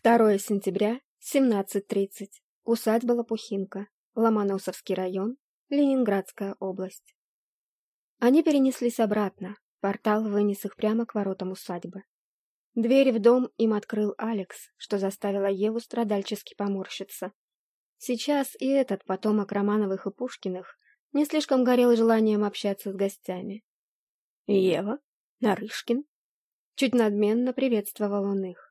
2 сентября, 17.30. Усадьба Лопухинка. Ломоносовский район. Ленинградская область. Они перенеслись обратно. Портал вынес их прямо к воротам усадьбы. Дверь в дом им открыл Алекс, что заставило Еву страдальчески поморщиться. Сейчас и этот потомок Романовых и Пушкиных не слишком горел желанием общаться с гостями. «Ева? Нарышкин?» Чуть надменно приветствовал он их.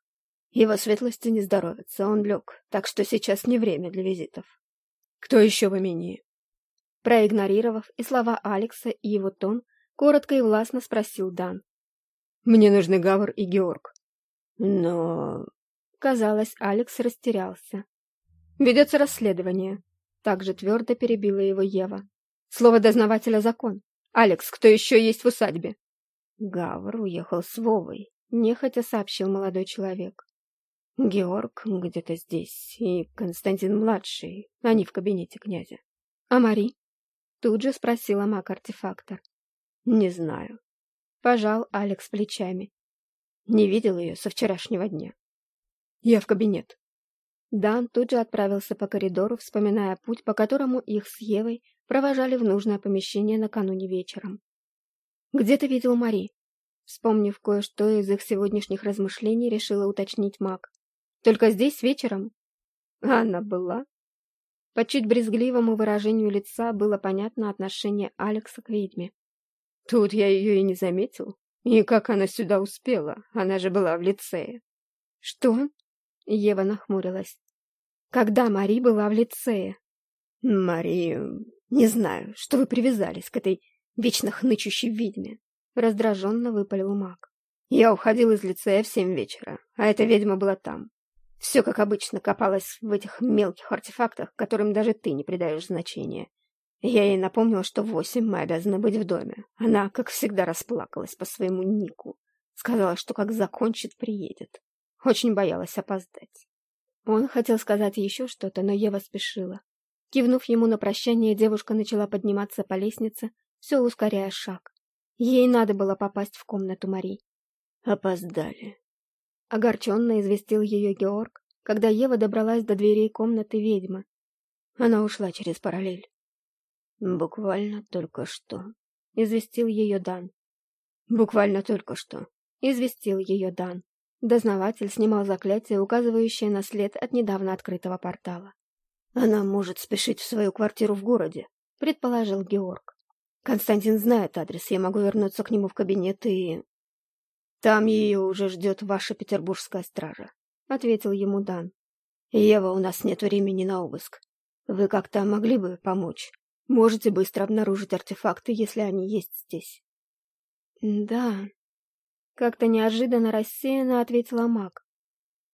Его светлости не здоровится, он лег, так что сейчас не время для визитов. Кто еще в имении? Проигнорировав и слова Алекса, и его тон, коротко и властно спросил Дан. Мне нужны Гавр и Георг. Но... Казалось, Алекс растерялся. Ведется расследование. Также твердо перебила его Ева. Слово дознавателя закон. Алекс, кто еще есть в усадьбе? Гавр уехал с Вовой, нехотя сообщил молодой человек. Георг где-то здесь, и Константин-младший, они в кабинете князя. А Мари? Тут же спросила маг-артефактор. Не знаю. Пожал Алекс плечами. Не видел ее со вчерашнего дня. Я в кабинет. Дан тут же отправился по коридору, вспоминая путь, по которому их с Евой провожали в нужное помещение накануне вечером. «Где ты видел Мари?» Вспомнив кое-что из их сегодняшних размышлений, решила уточнить маг. Только здесь вечером. А она была. По чуть брезгливому выражению лица было понятно отношение Алекса к ведьме. Тут я ее и не заметил. И как она сюда успела? Она же была в лицее. Что? Ева нахмурилась. Когда Мари была в лицее? Мари... Не знаю, что вы привязались к этой вечно хнычущей ведьме. Раздраженно выпалил маг. Я уходил из лицея в семь вечера, а эта ведьма была там. Все, как обычно, копалось в этих мелких артефактах, которым даже ты не придаешь значения. Я ей напомнила, что в восемь мы обязаны быть в доме. Она, как всегда, расплакалась по своему Нику. Сказала, что как закончит, приедет. Очень боялась опоздать. Он хотел сказать еще что-то, но Ева спешила. Кивнув ему на прощание, девушка начала подниматься по лестнице, все ускоряя шаг. Ей надо было попасть в комнату Мари. Опоздали. Огорченно известил ее Георг, когда Ева добралась до дверей комнаты ведьмы. Она ушла через параллель. «Буквально только что», — известил ее Дан. «Буквально только что», — известил ее Дан. Дознаватель снимал заклятие, указывающее на след от недавно открытого портала. «Она может спешить в свою квартиру в городе», — предположил Георг. «Константин знает адрес, я могу вернуться к нему в кабинет и...» «Там ее уже ждет ваша петербургская стража», — ответил ему Дан. «Ева, у нас нет времени на обыск. Вы как-то могли бы помочь? Можете быстро обнаружить артефакты, если они есть здесь». «Да», — как-то неожиданно рассеянно ответила маг.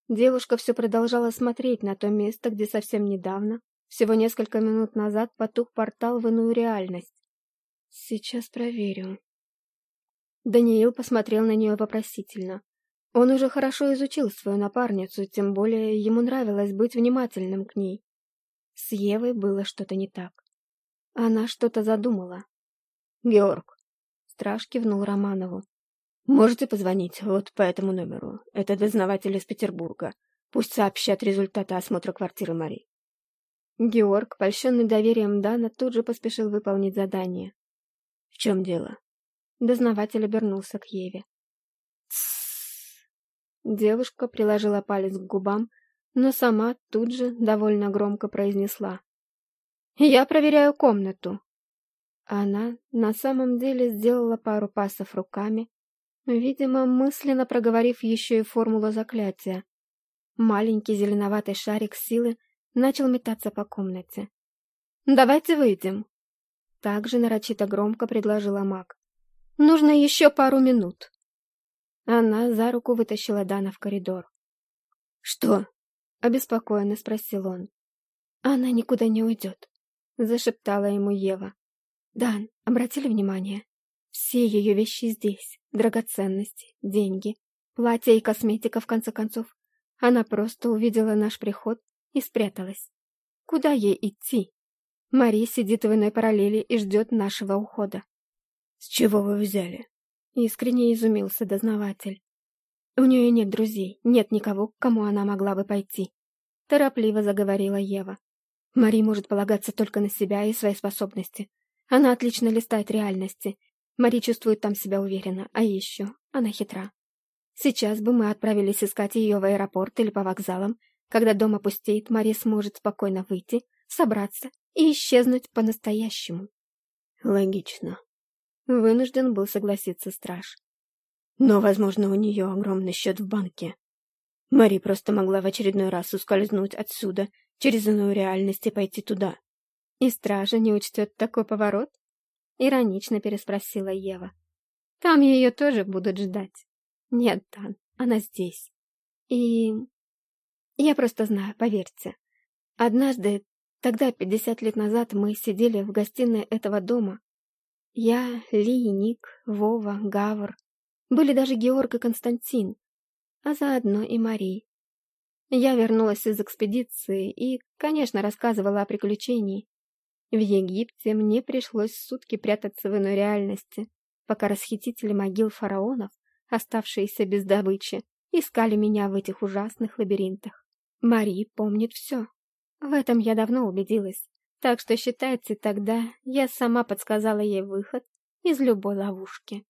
Девушка все продолжала смотреть на то место, где совсем недавно, всего несколько минут назад, потух портал в иную реальность. «Сейчас проверю», Даниил посмотрел на нее вопросительно. Он уже хорошо изучил свою напарницу, тем более ему нравилось быть внимательным к ней. С Евой было что-то не так. Она что-то задумала. «Георг», — страж кивнул Романову, — «можете позвонить вот по этому номеру. Это дознаватель из Петербурга. Пусть сообщат результаты осмотра квартиры Мари». Георг, польщенный доверием Дана, тут же поспешил выполнить задание. «В чем дело?» Дознаватель обернулся к Еве. «Тссс!» Девушка приложила палец к губам, но сама тут же довольно громко произнесла. «Я проверяю комнату». Она на самом деле сделала пару пасов руками, видимо, мысленно проговорив еще и формулу заклятия. Маленький зеленоватый шарик силы начал метаться по комнате. «Давайте выйдем!» Также нарочито громко предложила маг. Нужно еще пару минут. Она за руку вытащила Дана в коридор. «Что?» — обеспокоенно спросил он. «Она никуда не уйдет», — зашептала ему Ева. «Дан, обратили внимание? Все ее вещи здесь, драгоценности, деньги, платья и косметика, в конце концов. Она просто увидела наш приход и спряталась. Куда ей идти? Мари сидит в иной параллели и ждет нашего ухода. «С чего вы взяли?» — искренне изумился дознаватель. У нее нет друзей, нет никого, к кому она могла бы пойти. Торопливо заговорила Ева. Мари может полагаться только на себя и свои способности. Она отлично листает реальности. Мари чувствует там себя уверенно, а еще она хитра. Сейчас бы мы отправились искать ее в аэропорт или по вокзалам. Когда дом опустеет, Мари сможет спокойно выйти, собраться и исчезнуть по-настоящему. Логично. Вынужден был согласиться страж. Но, возможно, у нее огромный счет в банке. Мари просто могла в очередной раз ускользнуть отсюда, через иную реальность и пойти туда. И стража не учтет такой поворот? Иронично переспросила Ева. Там ее тоже будут ждать. Нет, Дан, она здесь. И... Я просто знаю, поверьте. Однажды, тогда, пятьдесят лет назад, мы сидели в гостиной этого дома. Я, Ли, Ник, Вова, Гавр, были даже Георг и Константин, а заодно и Мари. Я вернулась из экспедиции и, конечно, рассказывала о приключении. В Египте мне пришлось сутки прятаться в иной реальности, пока расхитители могил фараонов, оставшиеся без добычи, искали меня в этих ужасных лабиринтах. Мари помнит все. В этом я давно убедилась, так что считается тогда я сама подсказала ей выход из любой ловушки.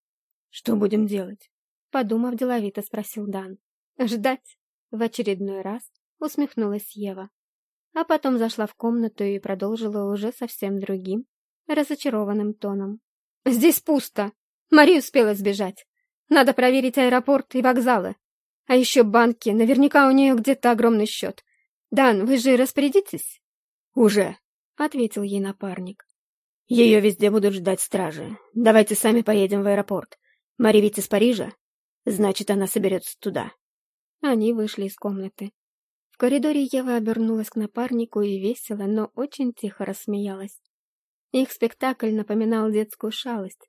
Что будем делать? Подумав, деловито спросил Дан. Ждать. В очередной раз усмехнулась Ева. А потом зашла в комнату и продолжила уже совсем другим, разочарованным тоном. «Здесь пусто. Мария успела сбежать. Надо проверить аэропорт и вокзалы. А еще банки. Наверняка у нее где-то огромный счет. Дан, вы же распорядитесь?» «Уже», — ответил ей напарник. «Ее везде будут ждать стражи. Давайте сами поедем в аэропорт. Мари ведь из Парижа. Значит, она соберется туда». Они вышли из комнаты. В коридоре Ева обернулась к напарнику и весело, но очень тихо рассмеялась. Их спектакль напоминал детскую шалость.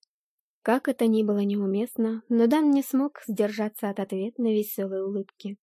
Как это ни было неуместно, но Дан не смог сдержаться от ответной веселой улыбки.